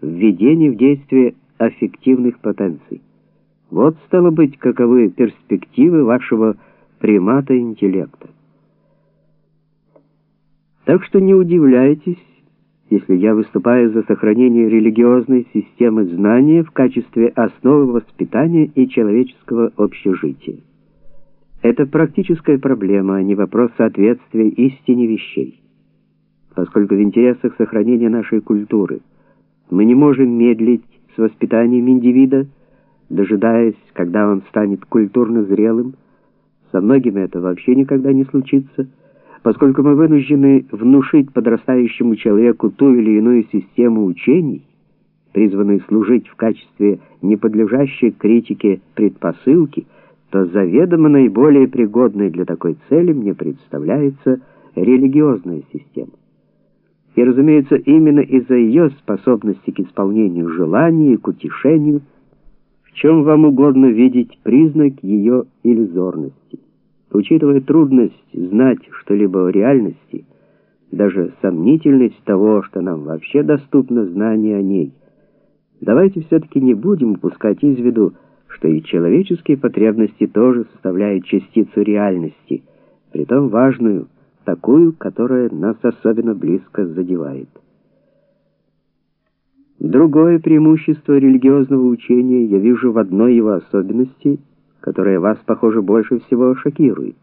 введение в действие аффективных потенций. Вот стало быть, каковы перспективы вашего примата интеллекта. Так что не удивляйтесь, если я выступаю за сохранение религиозной системы знания в качестве основы воспитания и человеческого общежития. Это практическая проблема, а не вопрос соответствия истине вещей. Поскольку в интересах сохранения нашей культуры мы не можем медлить с воспитанием индивида, дожидаясь, когда он станет культурно зрелым, со многими это вообще никогда не случится, поскольку мы вынуждены внушить подрастающему человеку ту или иную систему учений, призванную служить в качестве неподлежащей критике предпосылки, то заведомо наиболее пригодной для такой цели мне представляется религиозная система. И, разумеется, именно из-за ее способности к исполнению желаний и к утешению, в чем вам угодно видеть признак ее иллюзорности. Учитывая трудность знать что-либо о реальности, даже сомнительность того, что нам вообще доступно знание о ней, давайте все-таки не будем упускать из виду, что и человеческие потребности тоже составляют частицу реальности, притом важную, такую, которая нас особенно близко задевает. Другое преимущество религиозного учения я вижу в одной его особенности – которое вас, похоже, больше всего шокирует.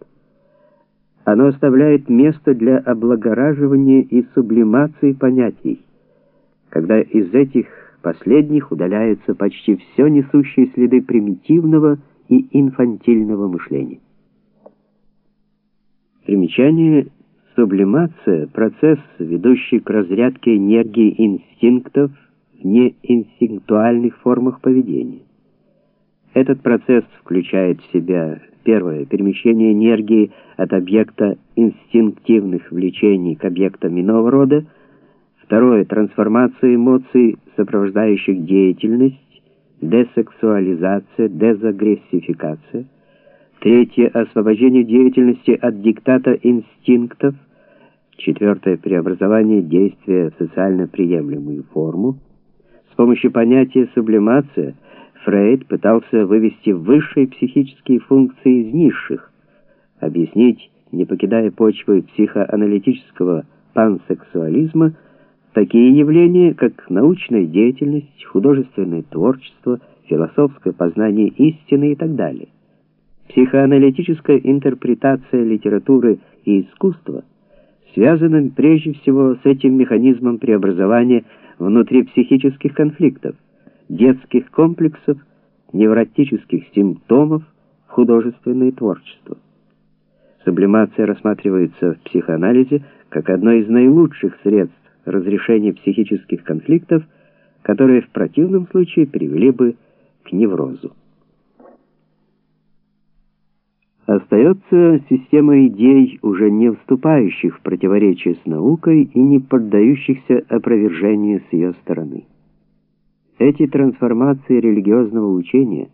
Оно оставляет место для облагораживания и сублимации понятий, когда из этих последних удаляются почти все несущие следы примитивного и инфантильного мышления. Примечание сублимация процесс, ведущий к разрядке энергии инстинктов в неинстинктуальных формах поведения. Этот процесс включает в себя первое перемещение энергии от объекта инстинктивных влечений к объектам иного рода, второе трансформация эмоций, сопровождающих деятельность, десексуализация, дезагрессификация, третье освобождение деятельности от диктата инстинктов, четвертое преобразование действия в социально приемлемую форму. С помощью понятия сублимация – Фрейд пытался вывести высшие психические функции из низших, объяснить, не покидая почвы психоаналитического пансексуализма, такие явления, как научная деятельность, художественное творчество, философское познание истины и так далее. Психоаналитическая интерпретация литературы и искусства связана прежде всего с этим механизмом преобразования внутри психических конфликтов, детских комплексов, невротических симптомов в художественное творчество. Сублимация рассматривается в психоанализе как одно из наилучших средств разрешения психических конфликтов, которые в противном случае привели бы к неврозу. Остается система идей, уже не вступающих в противоречие с наукой и не поддающихся опровержению с ее стороны. Эти трансформации религиозного учения,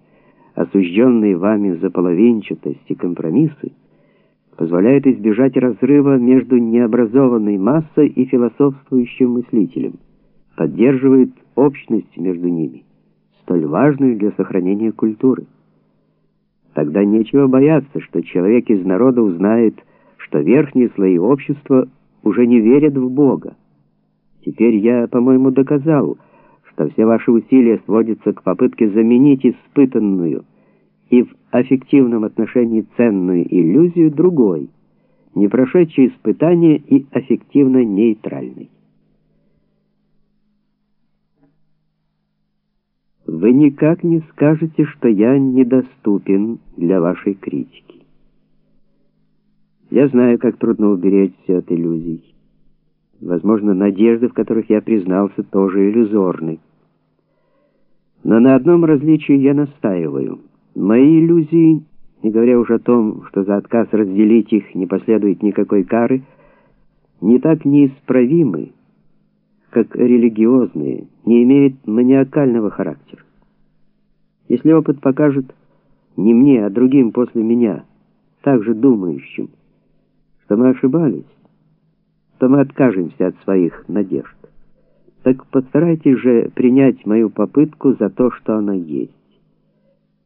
осужденные вами за половинчатость и компромиссы, позволяют избежать разрыва между необразованной массой и философствующим мыслителем, поддерживает общность между ними, столь важную для сохранения культуры. Тогда нечего бояться, что человек из народа узнает, что верхние слои общества уже не верят в Бога. Теперь я, по-моему, доказал, что все ваши усилия сводятся к попытке заменить испытанную и в аффективном отношении ценную иллюзию другой, не прошедшей испытание и аффективно нейтральной. Вы никак не скажете, что я недоступен для вашей критики. Я знаю, как трудно уберечься от иллюзий. Возможно, надежды, в которых я признался, тоже иллюзорны. Но на одном различии я настаиваю. Мои иллюзии, не говоря уже о том, что за отказ разделить их не последует никакой кары, не так неисправимы, как религиозные, не имеют маниакального характера. Если опыт покажет не мне, а другим после меня, также думающим, что мы ошибались, то мы откажемся от своих надежд. Так постарайтесь же принять мою попытку за то, что она есть.